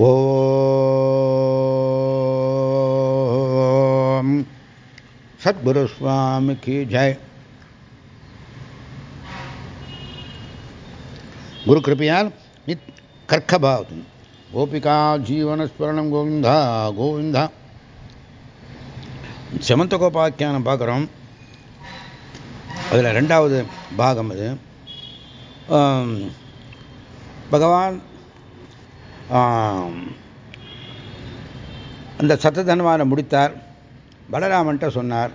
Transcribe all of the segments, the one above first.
ஓம் சத்குரு சுவாமிக்கு ஜெய். குரு கிருப்பையால் நித் கோபிகா ஜீவனஸ்மரணம் கோவிந்தா கோவிந்தா. செமந்த கோபாக்கியானம் பார்க்குறோம். அதில் ரெண்டாவது பாகம் அது. பகவான் அந்த சத்ததன்வானை முடித்தார். பலராமன்ட்ட சொன்னார்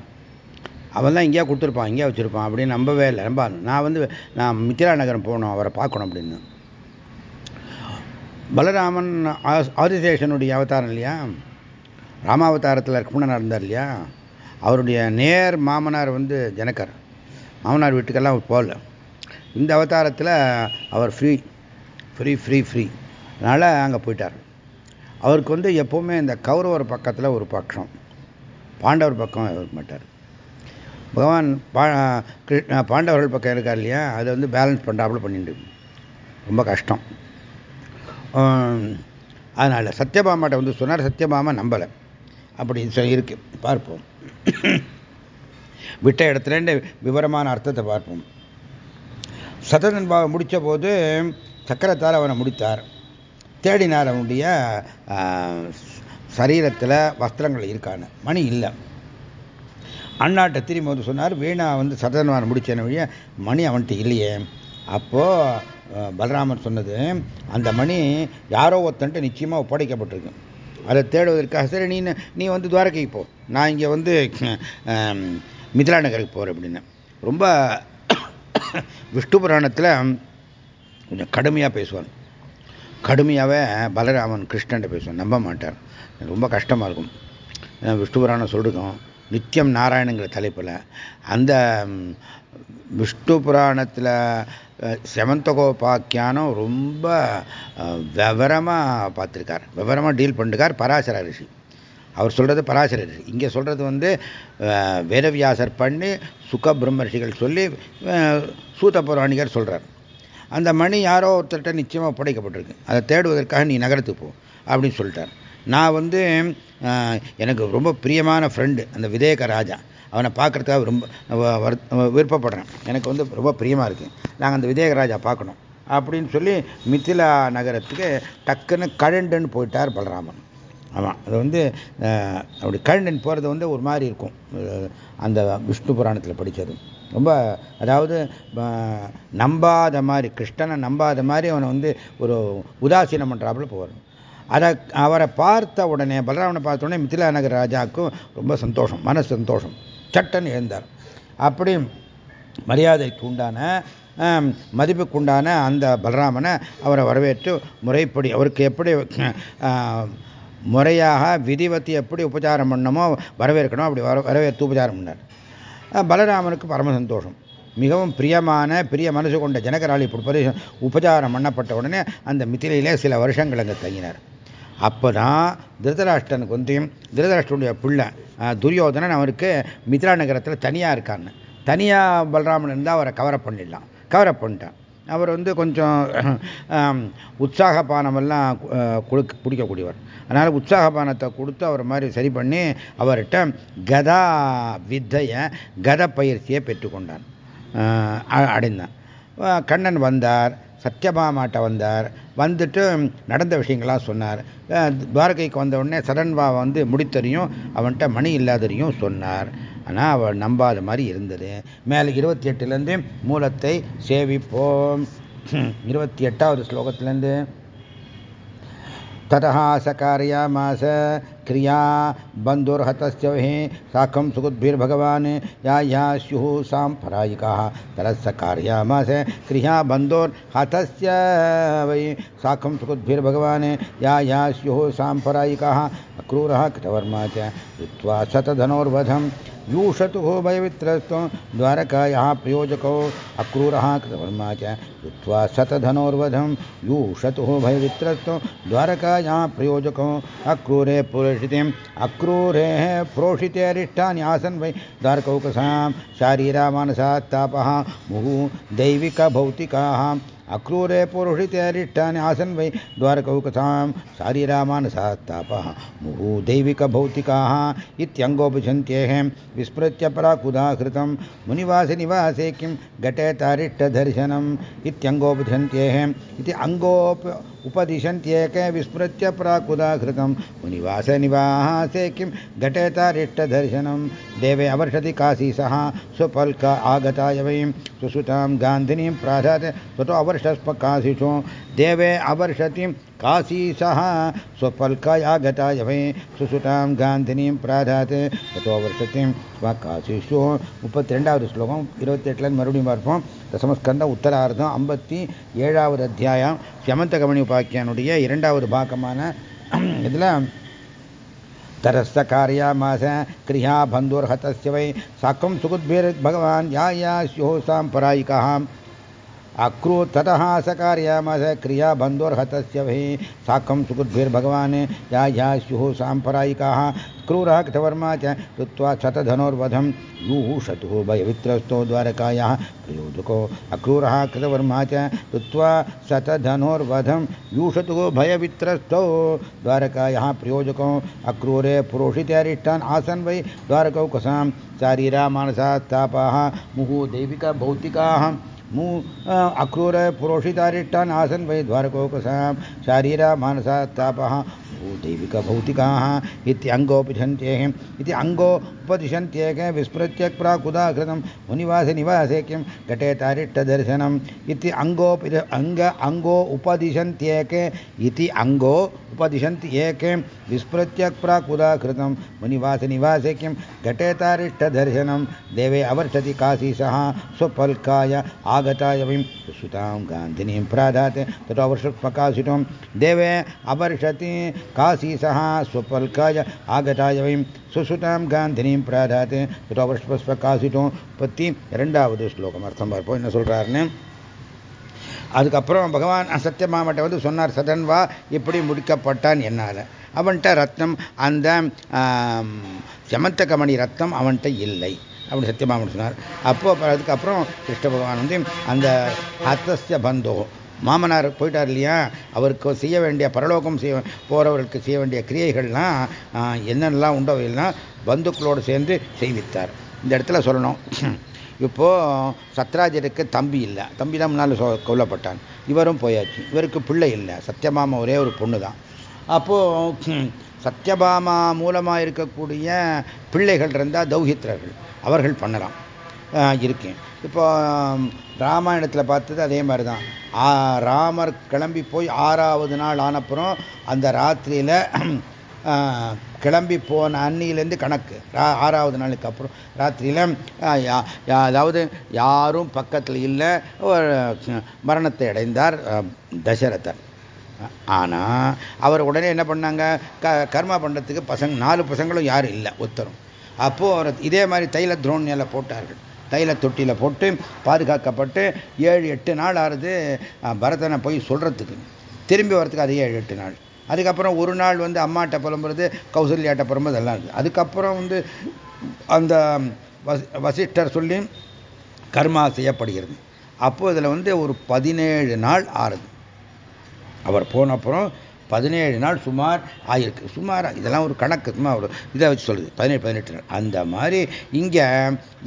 அவன் தான் இங்கேயா கொடுத்துருப்பான் இங்கேயா வச்சுருப்பான் அப்படின்னு நம்பவே இல்லை. நம்ப நான் வந்து நான் மித்திரா நகரம் போகணும் அவரை பார்க்கணும் அப்படின்னு. பலராமன் ஆதிசேஷனுடைய அவதாரம் இல்லையா? ராமாவதாரத்தில் லக்ஷ்மணனாக இருந்தார் இல்லையா? அவருடைய நேர் மாமனார் வந்து ஜனக்கர் மாமனார் வீட்டுக்கெல்லாம் போகல. இந்த அவதாரத்தில் அவர் ஃப்ரீ ஃப்ரீ ஃப்ரீ ஃப்ரீ அதனால் அங்கே போயிட்டார். அவருக்கு வந்து எப்போவுமே இந்த கௌரவர் பக்கத்தில் ஒரு பக்கம் பாண்டவர் பக்கம் இருக்க மாட்டார். பகவான் பாண்டவர்கள் பக்கம் இருக்கார் இல்லையா அதை வந்து பேலன்ஸ் பண்ணுறாப்புல பண்ணிட்டு ரொம்ப கஷ்டம். அதனால் சத்யபாமாட்ட வந்து சொன்னார் சத்யபாமா நம்பலை. அப்படின்னு இருக்கு பார்ப்போம். விட்ட இடத்துல விவரமான அர்த்தத்தை பார்ப்போம். சததன்பாவை முடித்த போது சக்கரத்தால் அவனை முடித்தார். தேடினார் அவனுடைய சரீரத்தில் வஸ்திரங்கள் இருக்கான மணி இல்லை. அண்ணாட்ட திரும்பி வந்து சொன்னார் வீணா வந்து சததன்வான் முடிச்சன வழிய மணி அவன்கிட்ட இல்லையே. அப்போது பலராமன் சொன்னது அந்த மணி யாரோ ஒருத்தன்ட்டு நிச்சயமாக ஒப்படைக்கப்பட்டிருக்கு. அதை தேடுவதற்காக சரி நீ நீ வந்து துவாரகைக்கு போ. நான் இங்கே வந்து மிதிலா நகருக்கு போகிறேன் அப்படின்னு. ரொம்ப விஷ்ணு புராணத்தில் கொஞ்சம் கடுமையாக பேசுவான். கடுமையாகவே பலராமன் கிருஷ்ணன்ட்ட பேசுவேன் நம்ப மாட்டார். ரொம்ப கஷ்டமாக இருக்கும். விஷ்ணு புராணம் சொல்லிருக்கோம் நித்தியம் நாராயணங்கிற தலைப்பில் அந்த விஷ்ணு புராணத்தில் செமந்தகோபாக்கியானம் ரொம்ப விவரமாக பார்த்துருக்கார். விவரமாக டீல் பண்ணிருக்கார் பராசர ரிஷி. அவர் சொல்கிறது பராசர ரிஷி. இங்கே சொல்கிறது வந்து வேதவியாசர் பண்ணி சுக பிரம்ம ரிஷிகள் சொல்லி சூத்த புராணிகர் சொல்கிறார் அந்த மணி யாரோ ஒருத்தர்கிட்ட நிச்சயமாக புடைக்கப்பட்டிருக்கு அதை தேடுவதற்காக நீ நகரத்துக்கு போ அப்படின்னு சொல்லிட்டார். நான் வந்து எனக்கு ரொம்ப பிரியமான ஃப்ரெண்டு அந்த விதேக ராஜா. அவனை பார்க்குறதுக்காக ரொம்ப விருப்பப்படுறேன். எனக்கு வந்து ரொம்ப பிரியமாக இருக்குது நாங்கள் அந்த விதேக ராஜா பார்க்கணும். அப்படின்னு சொல்லி மிथिலா நகரத்துக்கு டக்குன்னு கழண்டுன்னு போயிட்டார் பலராமன். ஆமாம் அது வந்து அப்படி கழண்டன் போகிறது வந்து ஒரு மாதிரி இருக்கும். அந்த விஷ்ணு புராணத்தில் படித்தது ரொம்ப அதாவது நம்பாத மாதிரி கிருஷ்ணனை நம்பாத மாதிரி அவனை வந்து ஒரு உதாசீனம் பண்ணுறாப்புல போவார். அதை அவரை பார்த்த உடனே பலராமனை பார்த்த உடனே மிथिலா நகர் ராஜாவுக்கும் ரொம்ப சந்தோஷம் மன சந்தோஷம். சட்டன் எழுந்தார். அப்படி மரியாதைக்கு உண்டான மதிப்புக்கு உண்டான அந்த பலராமனை அவரை வரவேற்று முறைப்படி அவருக்கு எப்படி முறையாக விதிவத்தி எப்படி உபச்சாரம் பண்ணணுமோ வரவேற்கணும் அப்படி வர வரவேற்று உபச்சாரம் பண்ணார். பலராமனுக்கு பரம சந்தோஷம். மிகவும் பிரியமான பிரிய மனசு கொண்ட ஜனகராளி உபச்சாரம் பண்ணப்பட்ட உடனே அந்த மித்திலையிலே சில வருஷங்கள் அங்கே தங்கினார். அப்போதான் திருதராஷ்டனுக்கு வந்து திருதராஷ்டனுடைய பிள்ளை துரியோதனன் அவருக்கு மித்ரா நகரத்தில் தனியாக இருக்கான்னு. தனியாக பலராமன் இருந்தால் அவரை கவரப் பண்ணிடலாம். கவரப் பண்ணிட்டான். அவர் வந்து கொஞ்சம் உற்சாக பானமெல்லாம் கொடுக்க பிடிக்கக்கூடியவர். அதனால் உற்சாக பானத்தை கொடுத்து அவர் மாதிரி சரி பண்ணி அவர்கிட்ட கதா வித்தையை கத பயிற்சியை பெற்றுக்கொண்டான் அடைந்தான் கண்ணன் வந்தார் சத்யபாமாட்ட வந்தார் வந்துட்டு நடந்த விஷயங்களாம் சொன்னார். துவாரகைக்கு வந்த உடனே சரண்வா வந்து முடித்தறியும் அவன்கிட்ட மணி இல்லாதறியும் சொன்னார். ஆனால் அவள் நம்பாத மாதிரி இருந்தது மேலே இருபத்தி எட்டுலேருந்து மூலத்தை சேவிப்போம் இருபத்தி எட்டாவது ஸ்லோகத்திலேருந்து ततः सकारयामास क्रिया बन्धुर्हतस्य वहि साकं सुखद्भिर्भगवान् या या स्युः साम्परायिकाः ततः सकारयामास क्रिया बन्धुर्हतस्य वै साकं सुखद्भिर्भगवान् या या स्युः साम्परायिकाः अक्रूरः कृतवर्मा च कृत्वा शतधनोर्वधम्। यूषतुः भयवित्रस्तो द्वारकायाः प्रयोजको अक्रूरः कृतवर्मा च। कृत्वा शतधनोर्वधं यूषतुः भयवित्रस्तो द्वारकायाः प्रयोजको अक्रूरे पुरोषितिम्। अक्रूरेः प्रोषितेरिष्टानि आसन् वै द्वारकौकसां शारीरामानसात्तापः मुहुः दैविकभौतिकाः। अक्रूरे पुरुषितरिष्ठानि आसन् वै द्वारकौकथां शारीरामानसात्तापः मुहुः दैविकभौतिकाः इत्यङ्गोपशन्त्येः विस्मृत्य पराकुदाहृतं मुनिवासनिवासे किं घटे इत्यङ्गोपशन्त्येः इति अङ्गोप उपदिशन्त्येके विस्मृत्य प्राकुदाहृतं मुनिवासनिवासे किं? घटेतारिष्टदर्शनं। देवे अवर्षति काशी सः स्वपल्क आगताय वयं सुसुतां गान्धिनीं प्राधात् ततो अवर्षस्पकाशिषो देवे अवर्षतिं काशी सः स्वपल्कयागताय वै सुसुतां गान्धिनीं प्राधात् ततो वर्षतिं ஸ்வகாசிஷு முப்பத்தி ரெண்டாவது ஸ்லோகம் இருபத்தி எட்டுலேருந்து மறுபடியும் பார்ப்போம் தசமஸ்கந்த உத்தரார்த்தம் ஐம்பத்தி ஏழாவது அத்தியாயம் சமந்த கமணி உபாக்கியானுடைய இரண்டாவது பாக்கமான இதில் तरस्य कार्यामास क्रिया बन्धुर्हतस्य वै साकं सुखद्भिर्भगवान् या या स्युः साम्परायिकः अक्रू ततः स कार्यामास क्रिया बन्धुर्हतस्य वै साकं सुखद्भिर्भगवान् या या स्युः साम्परायिकाः क्रूरः कृतवर्मा च कृत्वा शतधनुर्वधं यूषतुः भयवित्रस्तो द्वारकायाः प्रयोजको। अक्रूरः कृतवर्मा च कृत्वा शतधनुर्वधं यूषतुः भयवित्रस्तो द्वारकायाः प्रयोजको। अक्रूरे पुरोषितरिष्टान् आसन् वै द्वारकौकसां। शारीरा मानसात्तापाः मुहुः दैविकभौतिकाः अक्रूर पुरोषितारिष्टान् आसन् वै द्वारकोकसां शारीरा मानसात्तापः दैविकभौतिकाः इत्यङ्गोपदिशन्त्येः इति अङ्गो उपदिशन्त्येक विस्मृत्य प्राकुदाकृतं मुनिवासनिवासे किं घटे तारिष्टदर्शनम् इति अङ्गोपि अङ्ग अङ्गो उपदिशन्त्येके इति अङ्गो उपदिशन्ति एके विस्मृत्य प्राकुदाकृतं मुनिवासनिवासे किं घटे तारिष्टदर्शनं देवे अवर्षति काशी सः स्वपल्काय आगताय वयं सुतां गान्धिनीं प्राधात् ततो अवर्षत्प्रकाशितं देवे अवर्षति काशी सः स्वपल्काय आगताय वयं சுசுதாம் காந்தினியும் பிராதாத்து பிரகாசிட்டோம் பற்றி இரண்டாவது ஸ்லோகம் அர்த்தம் பார்ப்போம் என்ன சொல்றாருன்னு அதுக்கப்புறம் பகவான் சத்தியமாமட்ட வந்து சொன்னார் சதன் வா இப்படி முடிக்கப்பட்டான் என்னால் அவன்கிட்ட ரத்னம் அந்த சமந்தகமணி ரத்னம் அவன்கிட்ட இல்லை அப்படி சத்தியமாமன் சொன்னார் அப்போ அதுக்கப்புறம் கிருஷ்ண பகவான் வந்து அந்த ஹத்தஸ்ய பந்தோ மாமனார் போயிட்டார் இல்லையா? அவருக்கு செய்ய வேண்டிய பரலோகம் செய்ய போகிறவர்களுக்கு செய்ய வேண்டிய கிரியைகள்லாம் என்னென்னலாம் உண்டோ எல்லாம் பந்துக்களோடு சேர்ந்து செய்வித்தார். இந்த இடத்துல சொல்லணும். இப்போது சத்ராஜருக்கு தம்பி இல்லை. தம்பி தான் முன்னால் கொல்லப்பட்டான். இவரும் போயாச்சு. இவருக்கு பிள்ளை இல்லை. சத்யபாமா ஒரே ஒரு பொண்ணு தான் அப்போது சத்யபாமா மூலமாக இருக்கக்கூடிய பிள்ளைகள் இருந்தால் தௌஹித்ரர்கள். அவர்கள் பண்ணலாம். இருக்கேன். இப்போ ராமாயணத்தில் பார்த்தது அதே மாதிரி தான் ராமர் கிளம்பி போய் ஆறாவது நாள் ஆனப்புறம் அந்த ராத்திரியில் கிளம்பி போன அன்னியிலேருந்து கணக்கு. ஆறாவது நாளுக்கு அப்புறம். ராத்திரியில் அதாவது யாரும் பக்கத்தில் இல்லை மரணத்தை அடைந்தார் தசரதர். ஆனால் அவர் உடனே என்ன பண்ணாங்க? க கர்மா பண்ணுறதுக்கு பசங்க நாலு பசங்களும் யாரும் இல்லை ஒத்தரும் அப்போது இதே மாதிரி தைல துரோணியில் போட்டார்கள். தைல தொட்டியில் போட்டு பாதுகாக்கப்பட்டு ஏழு எட்டு நாள் ஆறுது பரதனை போய் சொல்கிறதுக்கு திரும்பி வரத்துக்கு அது ஏழு எட்டு நாள். அதுக்கப்புறம் ஒரு நாள் வந்து அம்மாட்ட புலம்புறது கௌசல்யாட்ட புலம்புறது எல்லாம் இருக்குது அதுக்கப்புறம் வந்து அந்த வசிஷ்டர் சொல்லி கர்மா செய்யப்படுகிறது. அப்போ இதில் வந்து ஒரு பதினேழு நாள் ஆறுது. அவர் போன அப்புறம் பதினேழு நாள் சுமார் ஆயிருக்கு. சுமார் இதெல்லாம் ஒரு கணக்கு சும்மா ஒரு இதை வச்சு சொல்லுது. பதினேழு பதினெட்டு நாள். அந்த மாதிரி இங்கே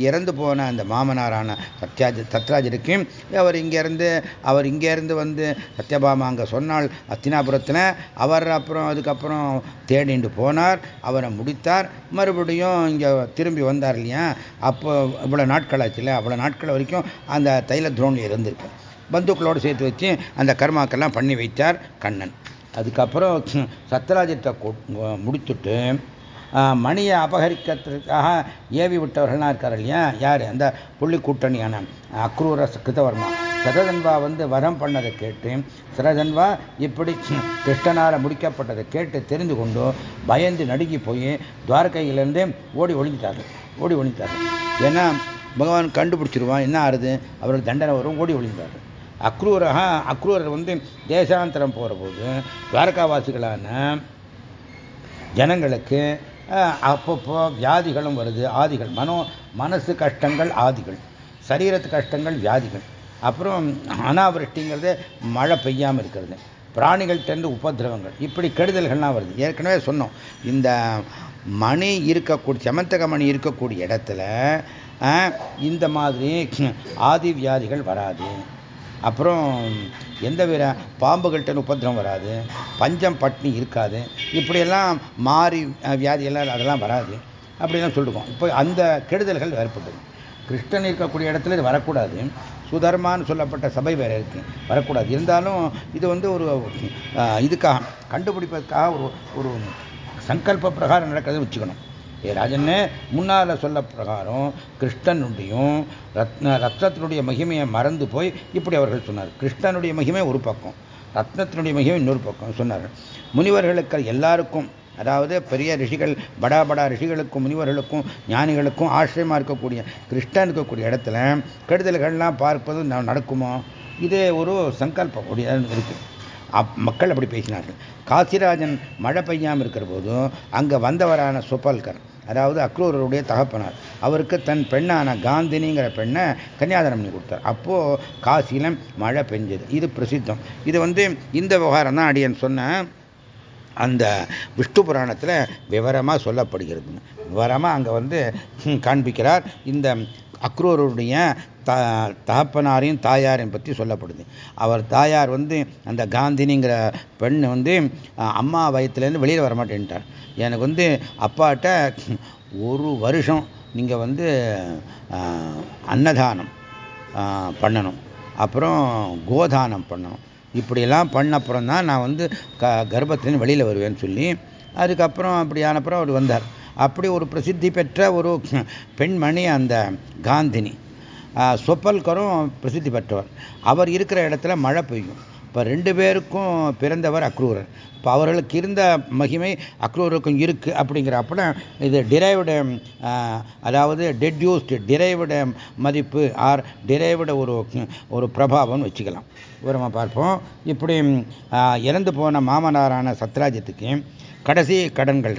இறந்து போன அந்த மாமனாரான சத்யாஜ் சத்ராஜருக்கு அவர் இங்கேருந்து அவர் இங்கேருந்து வந்து சத்யபாமா அங்கே சொன்னால் அத்தினாபுரத்தில் அவர் அப்புறம் அதுக்கப்புறம் தேடிண்டு போனார் அவரை முடித்தார். மறுபடியும் இங்கே திரும்பி வந்தார் இல்லையா? அப்போ இவ்வளோ நாட்கள் ஆச்சுல அவ்வளோ நாட்கள் வரைக்கும் அந்த தைல துரோணி இருந்திருக்கு. பந்துக்களோடு சேர்த்து வச்சு அந்த கர்மாக்கெல்லாம் பண்ணி வைத்தார் கண்ணன். அதுக்கப்புறம் சத்ராஜ்யத்தை முடித்துட்டு மணியை அபகரிக்கிறதுக்காக ஏவி விட்டவர்கள்லாம் இருக்கார் இல்லையா? யார்? அந்த புள்ளி கூட்டணியான அக்ரூர கிருதவர்மா சரதன்வா வந்து வரம் பண்ணதை கேட்டு சரதன்வா இப்படி கிருஷ்ணனால் முடிக்கப்பட்டதை கேட்டு தெரிந்து கொண்டு பயந்து நடுங்கி போய் துவாரகையிலேருந்து ஓடி ஒழிஞ்சிட்டார்கள் ஓடி ஒழிஞ்சிட்டார்கள் ஏன்னா பகவான் கண்டுபிடிச்சிருவான் என்ன ஆறுது? அவருக்கு தண்டனை வரும் ஓடி ஒழிந்தார்கள் அக்ரூரக அக்ரூரர் வந்து தேசாந்தரம் போகிற போது துவாரகாவாசிகளான ஜனங்களுக்கு அப்பப்போ வியாதிகளும் வருது ஆதிகள். மனோ மனசு கஷ்டங்கள் ஆதிகள். சரீரத்து கஷ்டங்கள் வியாதிகள். அப்புறம் அனாவிருஷ்டிங்கிறது மழை பெய்யாமல் இருக்கிறது. பிராணிகள்கிட்டருந்து உபதிரவங்கள். இப்படி கெடுதல்கள்லாம் வருது. ஏற்கனவே சொன்னோம். இந்த மணி இருக்கக்கூடிய செமந்தக மணி இருக்கக்கூடிய இடத்துல இந்த மாதிரி ஆதி வியாதிகள் வராது. அப்புறம் எந்த வித பாம்புகள்கிட்ட உபத்திரம் வராது பஞ்சம் பட்னி இருக்காது இப்படியெல்லாம் மாறி வியாதியெல்லாம் அதெல்லாம் வராது. அப்படிலாம் சொல்லிருக்கோம். இப்போ அந்த கெடுதல்கள் ஏற்பட்டது கிருஷ்ணன் இருக்கக்கூடிய இடத்துல இது வரக்கூடாது. சுதர்மான்னு சொல்லப்பட்ட சபை வேற இருக்கு. வரக்கூடாது. இருந்தாலும் இது வந்து ஒரு இதுக்காக கண்டுபிடிப்பதற்காக ஒரு ஒரு சங்கல்ப பிரகாரம் நடக்கிறத வச்சுக்கணும். ராஜன்னு முன்னால் சொல்ல பிரகாரம் கிருஷ்ணனுடையும் ரத்ன ரத்னத்தினுடைய மகிமையை மறந்து போய் இப்படி அவர்கள் சொன்னார். கிருஷ்ணனுடைய மகிமை ஒரு பக்கம் ரத்னத்தினுடைய மகிமை இன்னொரு பக்கம் சொன்னார். முனிவர்களுக்கு எல்லாருக்கும் அதாவது பெரிய ரிஷிகள் படா படா ரிஷிகளுக்கும் முனிவர்களுக்கும் ஞானிகளுக்கும் ஆசிரியமாக இருக்கக்கூடிய கிருஷ்ணன் இருக்கக்கூடிய இடத்துல கெடுதல்கள்லாம் பார்ப்பது நடக்குமோ? இதே ஒரு சங்கல்பம் இருக்கு. மக்கள் அப்படி பேசினார்கள். காசிராஜன் மழை பெய்யாமல் இருக்கிற போதும் அங்கே வந்தவரான சுப்பல்கர் அதாவது அக்ரூரருடைய தகப்பனார். அவருக்கு தன் பெண்ணான காந்தினிங்கிற பெண்ணை கன்னியாதானம் பண்ணி கொடுத்தார். அப்போது காசியில் மழை பெஞ்சது. இது பிரசித்தம். இது வந்து இந்த விவகாரம் தான் அடியன் சொன்ன அந்த விஷ்ணு புராணத்தில் விவரமாக சொல்லப்படுகிறது. விவரமாக அங்கே வந்து காண்பிக்கிறார். இந்த அக்ரூருடைய த தகப்பனாரையும் தாயாரையும் பற்றி சொல்லப்படுது. அவர் தாயார் வந்து அந்த காந்தினிங்கிற பெண் வந்து அம்மா வயத்துலேருந்து வெளியில் வர மாட்டேன்ட்டார் எனக்கு வந்து அப்பாட்ட ஒரு வருஷம் நீங்கள் வந்து அன்னதானம் பண்ணணும். அப்புறம் கோதானம் பண்ணணும். இப்படியெல்லாம் பண்ண அப்புறம் தான் நான் வந்து க கர்ப்பத்திலேருந்து வெளியில் வருவேன்னு சொல்லி அதுக்கப்புறம் அப்படி ஆனப்புறம் அவர் வந்தார். அப்படி ஒரு பிரசித்தி பெற்ற ஒரு பெண்மணி அந்த காந்தினி. சொப்பல்கரும் பிரசித்தி பெற்றவர். அவர் இருக்கிற இடத்துல மழை பெய்யும். இப்போ ரெண்டு பேருக்கும் பிறந்தவர் அக்ரூரர். இப்போ அவர்களுக்கு இருந்த மகிமை அக்ரூருக்கும் இருக்குது அப்படிங்கிறப்பட இது டிரைவ்டு அதாவது டெட்யூஸ்டு டிரைவ்டு மதிப்பு ஆர் டிரைவ்டு ஒரு ஒரு பிரபாவம்னு வச்சுக்கலாம். விவரமாக பார்ப்போம். இப்படி இறந்து போன மாமனாரான சத்ராஜ்யத்துக்கு கடைசி கடன்கள்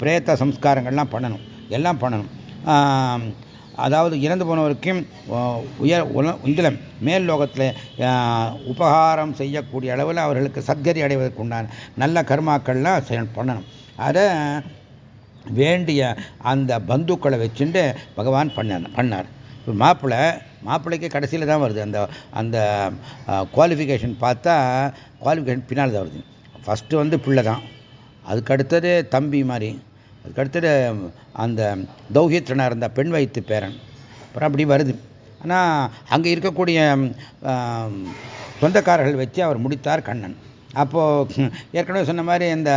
பிரேத்த சம்ஸ்காரங்கள்லாம் பண்ணணும். எல்லாம் பண்ணணும். அதாவது இறந்து போனவருக்கும் உயர் இதில் மேல் லோகத்தில் உபகாரம் செய்யக்கூடிய அளவில் அவர்களுக்கு சத்கதி அடைவதற்கு உண்டான நல்ல கர்மாக்கள்லாம் பண்ணணும். அதை வேண்டிய அந்த பந்துக்களை வச்சுட்டு பகவான் பண்ண பண்ணார். மாப்பிள்ளை மாப்பிள்ளைக்கு கடைசியில் தான் வருது. அந்த அந்த குவாலிஃபிகேஷன் பார்த்தா குவாலிஃபிகேஷன் பின்னால் தான் வருது. ஃபஸ்ட்டு வந்து பிள்ளை தான். அதுக்கு அடுத்தது தம்பி மாதிரி. அதுக்கடுத்தது அந்த தௌஹித்ரனாக இருந்த பெண் வைத்து பேரன். அப்புறம் அப்படி வருது. ஆனால் அங்கே இருக்கக்கூடிய சொந்தக்காரர்கள் வச்சு அவர் முடித்தார் கண்ணன். அப்போது ஏற்கனவே சொன்ன மாதிரி இந்த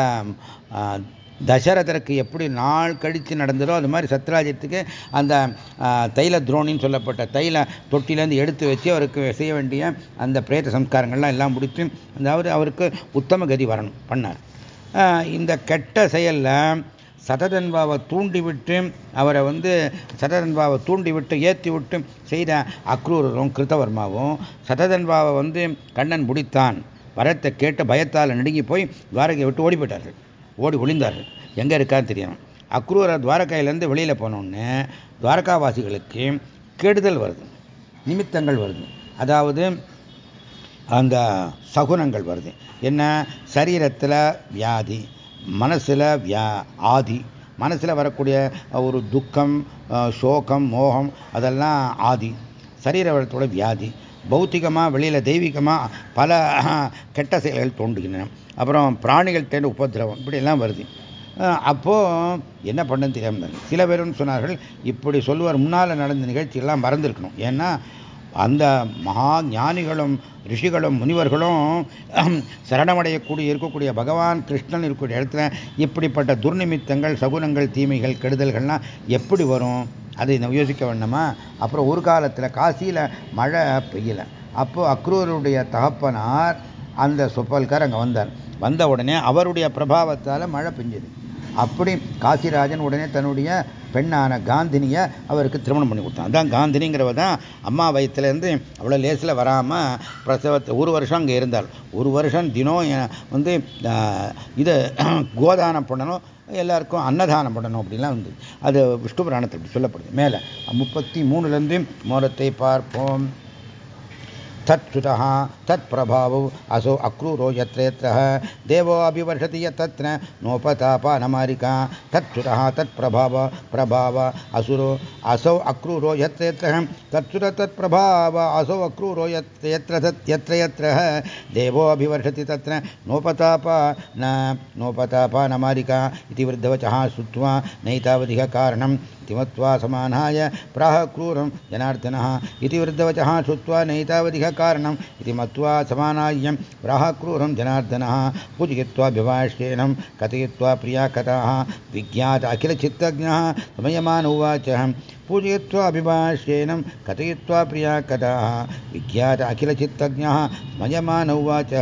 தசரதருக்கு எப்படி நாள் கழித்து நடந்ததோ அது மாதிரி சத்ராஜ்யத்துக்கு அந்த தைல துரோணின்னு சொல்லப்பட்ட தைல தொட்டிலேருந்து எடுத்து வச்சு அவருக்கு செய்ய வேண்டிய அந்த பிரேத சம்ஸ்காரங்கள்லாம் எல்லாம் முடித்து அதாவது அவருக்கு உத்தம கதி வரணும் பண்ணார். இந்த கெட்ட செயலில் சததன்பாவை தூண்டிவிட்டு அவரை வந்து சததன்பாவை தூண்டிவிட்டு ஏற்றி விட்டு செய்த அக்ரூரரும் கிருத்தவர்மாவும் சததன்பாவை வந்து கண்ணன் முடித்தான். வரத்தை கேட்டு பயத்தால் நடுங்கி போய் துவாரகையை விட்டு ஓடி போயிட்டார்கள். ஓடி ஒளிந்தார்கள். எங்கே இருக்கான்னு தெரியும். அக்ரூர துவாரகையிலேருந்து வெளியில் போனோன்னு துவாரகாவாசிகளுக்கு கெடுதல் வருது. நிமித்தங்கள் வருது. அதாவது அந்த சகுனங்கள் வருது. என்ன? சரீரத்தில் வியாதி மனசில் வியா ஆதி மனசில் வரக்கூடிய ஒரு துக்கம் சோகம் மோகம் அதெல்லாம் ஆதி. சரீர வளத்தோட வியாதி. பௌத்திகமாக வெளியில் தெய்வீகமாக பல கெட்ட செயல்கள் தோன்றுகின்றன. அப்புறம் பிராணிகள் தேர்ந்து உபதிரவம் இப்படியெல்லாம் வருது. அப்போது என்ன பண்ணுன்னு தெரியாமல் சில பேருன்னு சொன்னார்கள் இப்படி சொல்லுவார் முன்னால் நடந்த நிகழ்ச்சியெல்லாம் மறந்துருக்கணும். ஏன்னா அந்த மகா ஞானிகளும் ரிஷிகளும் முனிவர்களும் சரணமடையக்கூடிய இருக்கக்கூடிய பகவான் கிருஷ்ணன் இருக்கக்கூடிய இடத்துல இப்படிப்பட்ட துர்நிமித்தங்கள் சகுனங்கள் தீமைகள் கெடுதல்கள்லாம் எப்படி வரும்? அதை யோசிக்க வேண்டாமா? அப்புறம் ஒரு காலத்தில் காசியில் மழை பெய்யலை. அப்போது அக்ரூருடைய தகப்பனார் அந்த சொப்பல்கார் அங்கே வந்தார். வந்த உடனே அவருடைய பிரபாவத்தால் மழை பெஞ்சது. அப்படி காசிராஜன் உடனே தன்னுடைய பெண்ணான காந்தினியை அவருக்கு திருமணம் பண்ணி கொடுத்தான். அதான் காந்தினிங்கிறவ தான் அம்மா வயத்துலேருந்து அவ்வளோ லேசில் வராமல் பிரசவத்தை ஒரு வருஷம் அங்கே இருந்தாள். ஒரு வருஷம் தினம் வந்து இதை கோதானம் பண்ணணும் எல்லாருக்கும் அன்னதானம் பண்ணணும் அப்படிலாம் வந்து அது விஷ்ணு புராணத்தில் சொல்லப்படுது. மேலே முப்பத்தி மூணுலேருந்து மோரத்தை பார்ப்போம். तत्सुतः तत्प्रभावौ असौ अक्रूरो यत्र यत्र देवो अभिवर्षति यत्र नोपतापानमारिका तत्सुतः तत्प्रभाव, प्रभाव, असुरो, असौ अक्रूरो यत्र यत्र तत्सुत तत्प्रभाव, असौ अक्रूरो यत्र यत्र तत् यत्र यत्र। देवो अभिवर्षति तत्र, नोपताप न नोपतापानमारिका इति वृद्धवचः श्रुत्वा इति मत्वा समानाय प्राह क्रूरं जनार्दनः इति वृद्धवचः श्रुत्वा नैतावधिः कारणम् इति मत्वा समानायं प्राह क्रूरं जनार्दनः पूजयित्वा विभाष्येनं कथयित्वा प्रिया कथाः विज्ञात अखिलचित्तज्ञः समयमान उवाच पूजयित्वा अभिभाष्येनं, कथयित्वा प्रिया कथाः विज्ञात अखिलचित्तज्ञः स्मयमान उवाच,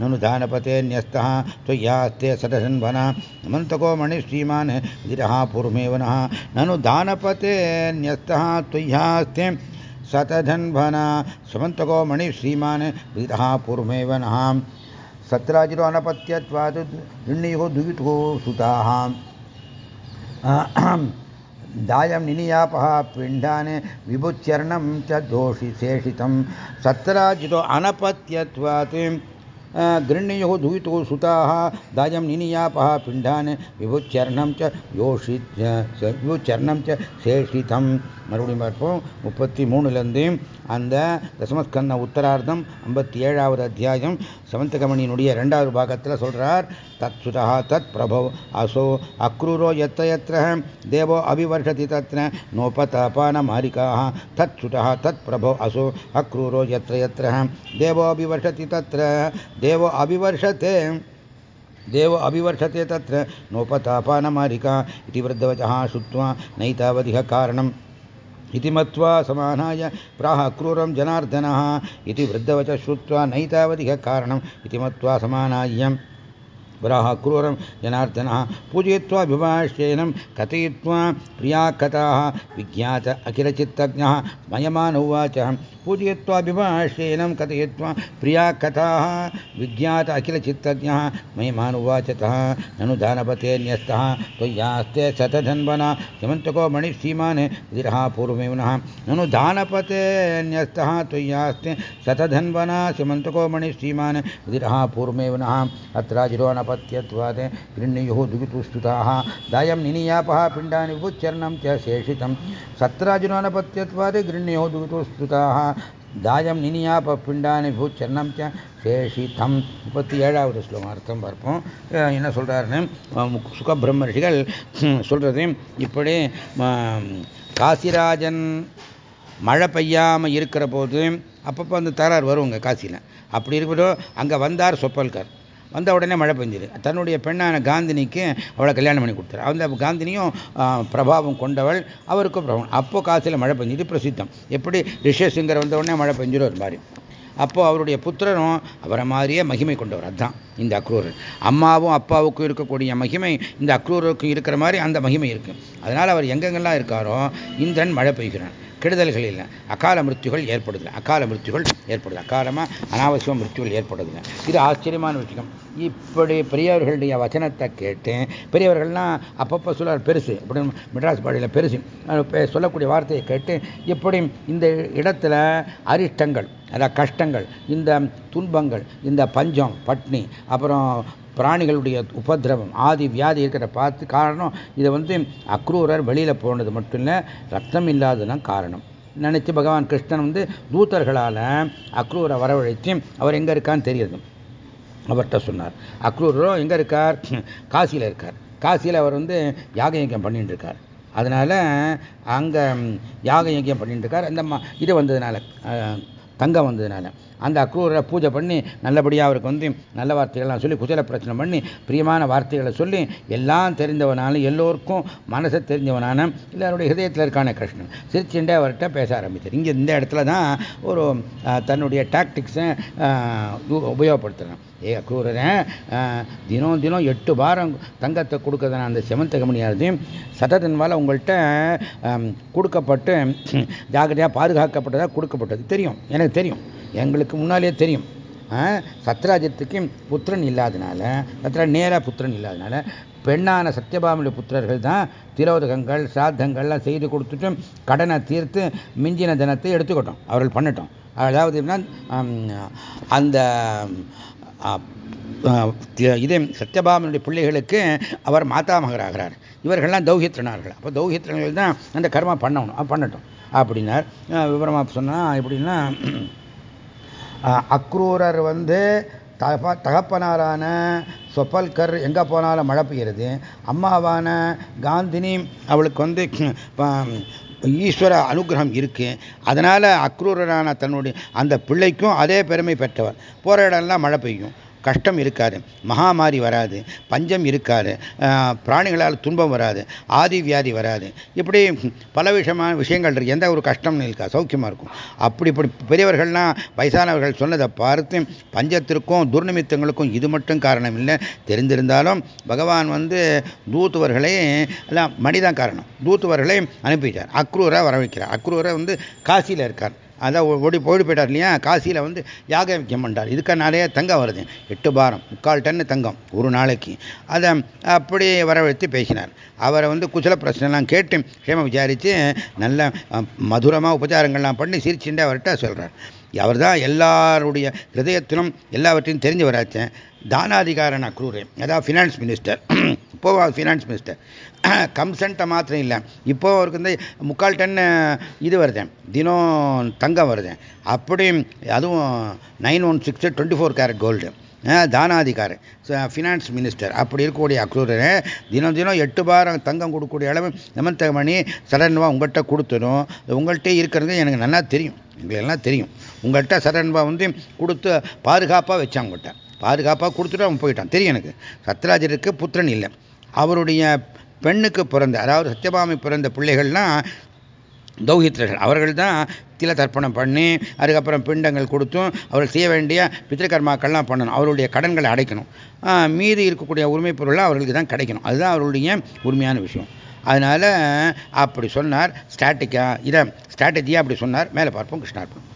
ननु दानपते न्यस्तः त्वय्यास्ते सदसन्वना नमन्तको मणिश्रीमान् विदिरः पूर्वमेव नः, ननु दानपते न्यस्तः त्वय्यास्ते सतधन्वना समन्तको मणिश्रीमान् विदिरः पूर्वमेव नः। सत्राजिरो अनपत्यत्वात् ऋण्युः द्विवितुः सुताः। दायं निनियापः पिण्डाने विभुच्चरणं च दोषि शेषितं सत्राजितो अनपत्यत्वात् गृह्णयोः दुहितुः सुताः दायं निनियापः पिण्डान् विभुच्चरणं च योषि விபுச்சரணம் ச சேஷிதம் மறுபடியும் பார்ப்போம் முப்பத்தி மூணுலேருந்து அந்த தசமஸ்கந்த உத்தரார்த்தம் ஐம்பத்தி ஏழாவது அத்தியாயம் சமந்தகமணியினுடைய ரெண்டாவது பாகத்தில் சொல்கிறார் தத் சுதா தத் பிரபவ் அசோ அக்ரூரோ எத்த எத்திர தேவோ அபிவர்ஷதி தத்ன நோபதாபான மாரிக்காக தத் சுதா தத் பிரபவ் அசோ அக்ரூரோ எத்த எத்திர தேவோ அபிவர்ஷதி தத்ர தேவோ அபிவர்ஷத்தே देव अभिवर्षते तत्र नोपतापानमारिका इति वृद्धवचः श्रुत्वा नैतावधिः कारणम् इति मत्वा समानाय प्राह क्रूरं जनार्दनः इति वृद्धवच श्रुत्वा नैतावधिः कारणम् इति मत्वा समानाय्यम् वराह क्रूरं जनार्दनः पूजयित्वा विभाष्येनं कथयित्वा प्रिया कथाः विज्ञात अखिलचित्तज्ञः मयमान उवाच। पूजयित्वा विभाष्येनं कथयित्वा प्रिया कथाः विज्ञात अखिलचित्तज्ञः मयमान उवाचतः ननु दानपते न्यस्तः त्वय्यास्ते सतधन्वना समन्तको मणिसीमाने विदिरः पूर्वमेव ननु दानपते न्यस्तः त्वय्यास्ते शतधन्वना समन्तको मणिसीमान् विदिरः पूर्वमेव नः। अत्राजिरो पत्यत्वात् गृह्णयुः दुगितुस्तुताः दायं निनियापः पिण्डानि विभुच्चरणं च शेषितं सत्राजुनपत्यत्वात् गृह्णयोः दुगितुस्तुताः தாயம் நினியாப பிண்டானி பூச்சரணம் ச சேஷிதம் முப்பத்தி ஏழாவது ஸ்லோகம் அர்த்தம் பார்ப்போம் என்ன சொல்றாருன்னு சுகபிரம்ம ரிஷிகள் சொல்றது இப்படி காசிராஜன் மழை பெய்யாமல் இருக்கிற போது அப்பப்போ அந்த தரார் வருவாங்க காசியில் அப்படி இருக்கிறதோ அங்கே வந்தார் சொப்பல்கர் வந்த உடனே மழை பெஞ்சுது. தன்னுடைய பெண்ணான காந்தினிக்கு அவளை கல்யாணம் பண்ணி கொடுத்தாரு. அந்த காந்தினியும் பிரபாவம் கொண்டவள் அவருக்கும் பிரபலம் அப்போ காசில் மழை பெஞ்சுது பிரசித்தம். எப்படி? ரிஷசிங்கர் வந்த உடனே மழை பெஞ்சிடும் ஒரு மாதிரி. அப்போ அவருடைய புத்திரனும் அவரை மாதிரியே மகிமை கொண்டவர். அதுதான் இந்த அக்ரூரர். அம்மாவும் அப்பாவுக்கும் இருக்கக்கூடிய மகிமை இந்த அக்ரூருக்கும் இருக்கிற மாதிரி அந்த மகிமை இருக்குது அதனால் அவர் எங்கெங்கெல்லாம் இருக்காரோ இந்திரன் மழை பெய்கிறான். கெடுதல்கள் இல்லை. அகால மிருத்துகள் ஏற்படுதில்லை அகால மிருத்துகள் ஏற்படுது. அகாலமாக அனாவசிய மிருத்துகள் ஏற்படுதில்லை இது ஆச்சரியமான விஷயம். இப்படி பெரியவர்களுடைய வச்சனத்தை கேட்டு பெரியவர்கள்லாம் அப்பப்போ சொல்ல பெருசு. இப்படி மெட்ராஸ் பாடியில் பெருசு. சொல்லக்கூடிய வார்த்தையை கேட்டு இப்படி இந்த இடத்துல அரிஷ்டங்கள் அதாவது கஷ்டங்கள் இந்த துன்பங்கள் இந்த பஞ்சம் பட்னி அப்புறம் பிராணிகளுடைய உபதிரவம் ஆதி வியாதி இருக்கிற பார்த்து காரணம் இதை வந்து அக்ரூரர் வெளியில் போனது மட்டும் இல்லை ரத்தம் இல்லாததான் காரணம். நினைச்சு பகவான் கிருஷ்ணன் வந்து தூத்தர்களால் அக்ரூரை வரவழைத்து அவர் எங்கே இருக்கான்னு தெரியுது. அவர்கிட்ட சொன்னார். அக்ரூரோ எங்கே இருக்கார்? காசியில் இருக்கார். காசியில் அவர் வந்து யாக யஜ்யம் பண்ணிட்டு இருக்கார். அதனால் அங்கே யாக யஜ்யம் பண்ணிட்டு இருக்கார். அந்த இது வந்ததுனால தங்கம் வந்ததுனால. அந்த அக்ரூரை பூஜை பண்ணி நல்லபடியாக அவருக்கு வந்து நல்ல வார்த்தைகள்லாம் சொல்லி குசல பிரச்சனை பண்ணி பிரியமான வார்த்தைகளை சொல்லி எல்லாம் தெரிந்தவனாலும் எல்லோருக்கும் மனசை தெரிஞ்சவனான எல்லாருடைய ஹிதயத்தில் இருக்கான கிருஷ்ணன். சிரிச்சுண்டே அவர்கிட்ட பேச ஆரம்பித்தார் இங்கே இந்த இடத்துல தான் ஒரு தன்னுடைய டாக்டிக்ஸை உபயோகப்படுத்துகிறான் ஏ அக்ரூரன் தினம் தினம் எட்டு வாரம் தங்கத்தை கொடுக்குறதுனா அந்த செமந்த கம்பெனியானது சததன்வால் உங்கள்கிட்ட கொடுக்கப்பட்டு ஜாகிரதையாக பாதுகாக்கப்பட்டதாக கொடுக்கப்பட்டது. தெரியும். எனக்கு தெரியும். எங்களுக்கு முன்னாலே தெரியும். சத்ராஜத்துக்கு புத்திரன் இல்லாதனால சத்ரா நேராக புத்திரன் இல்லாதனால பெண்ணான சத்யபாமனுடைய புத்திரர்கள் தான் திரோதகங்கள் சாத்தங்கள்லாம் செய்து கொடுத்துட்டு கடனை தீர்த்து மிஞ்சின தினத்தை எடுத்துக்கிட்டோம். அவர்கள் பண்ணட்டும். அதாவது அந்த இதே சத்யபாமனுடைய பிள்ளைகளுக்கு அவர் மாதாமகராகிறார் இவர்கள்லாம் தௌஹித்ரனார்கள். அப்போ தௌஹித்ரன்கள் தான் அந்த கர்மா பண்ணணும். பண்ணட்டும். அப்படின்னார். விவரமாக சொன்னால் எப்படின்னா அக்ரூரர் வந்து தகப்ப தகப்பனாரான சொப்பல்கர் எங்கே போனாலும் மழை பெய்யுறது. அம்மாவான காந்தினி அவளுக்கு வந்து ஈஸ்வர அனுகிரகம் இருக்கு. அதனால் அக்ரூரரான தன்னுடைய அந்த பிள்ளைக்கும் அதே பெருமை பெற்றவர். போகிற இடம்லாம் மழை பெய்யும். கஷ்டம் இருக்காது மகாமாரி வராது பஞ்சம் இருக்காது பிராணிகளால் துன்பம் வராது ஆதி வியாதி வராது. இப்படி பல விஷயமான விஷயங்கள் இருக்குது எந்த ஒரு கஷ்டம்னு இருக்கா சௌக்கியமாக இருக்கும். அப்படி இப்படி பெரியவர்கள்லாம் வயசானவர்கள் சொன்னதை பார்த்து பஞ்சத்திற்கும் துர்நிமித்தங்களுக்கும் இது மட்டும் காரணம் இல்லை. தெரிந்திருந்தாலும் பகவான் வந்து தூத்துவர்களை எல்லாம் மனிதான் காரணம். தூத்துவர்களை அனுப்பிட்டார். அக்ரூரை வரவைக்கிறார். அக்ரூரை வந்து காசியில் இருக்கார். அதான் ஓடி ஓடி போயிட்டார் இல்லையா? காசியில் வந்து யாக வைக்கம் பண்ணார் இதுக்கு நிறைய தங்கம் வருது. எட்டு பாரம் முக்கால் டன்னு தங்கம் ஒரு நாளைக்கு. அதை அப்படி வரவழைத்து பேசினார். அவரை வந்து குசல பிரச்சனைலாம் கேட்டு க்ஷேம விசாரித்து நல்ல மதுரமாக உபச்சாரங்கள்லாம் பண்ணி சிரிச்சுட்டு அவர்கிட்ட சொல்கிறார் அவர் தான் எல்லாருடைய ஹிருதயத்திலும் எல்லாவற்றையும் தெரிஞ்சு வராச்சேன் தானாதிகாரன் அக்ரூரே அதாவது ஃபினான்ஸ் மினிஸ்டர் இப்போ ஃபினான்ஸ் மினிஸ்டர் கம்சன்ட்டை மாத்திரம் இல்லை. இப்போ அவருக்கு வந்து முக்கால் டன் இது வருது. தினம் தங்கம் வருது. அப்படி அதுவும் nine one six twenty four carat gold. தானாதிகாரி. Finance minister அப்படி இருக்கக்கூடிய அக்ரூரர் தினம் தினம் எட்டு பாரம் தங்கம் கொடுக்கக்கூடிய அளவு நிமந்தகமணி சடன்வா உங்கள்கிட்ட கொடுத்துடும் உங்கள்கிட்ட இருக்கிறது எனக்கு நல்லா தெரியும். எங்களுக்கெல்லாம் தெரியும். உங்கள்கிட்ட சடன்வா வந்து கொடுத்து பாதுகாப்பாக வச்சான் உங்கள்கிட்ட பாதுகாப்பாக கொடுத்துட்டு அவன் போயிட்டான். தெரியும் எனக்கு. சத்ராஜருக்கு புத்திரன் இல்லை. அவருடைய பெண்ணுக்கு பிறந்த அதாவது சத்யபாமி பிறந்த பிள்ளைகள்லாம் தௌஹித்ரர்கள். அவர்கள் தான் தில தர்ப்பணம் பண்ணி அதுக்கப்புறம் பிண்டங்கள் கொடுத்தும் அவர்கள் செய்ய வேண்டிய பித்திருக்கர்மாக்கள்லாம் பண்ணணும். அவருடைய கடன்களை அடைக்கணும். மீதி இருக்கக்கூடிய உரிமை பொருளாக அவர்களுக்கு தான் கிடைக்கணும். அதுதான் அவருடைய உரிமையான விஷயம். அதனால் அப்படி சொன்னார் ஸ்ட்ராட்டிக்கா இதை ஸ்ட்ராட்டஜியாக அப்படி சொன்னார். மேலே பார்ப்போம் கிருஷ்ணார்ப்பணம்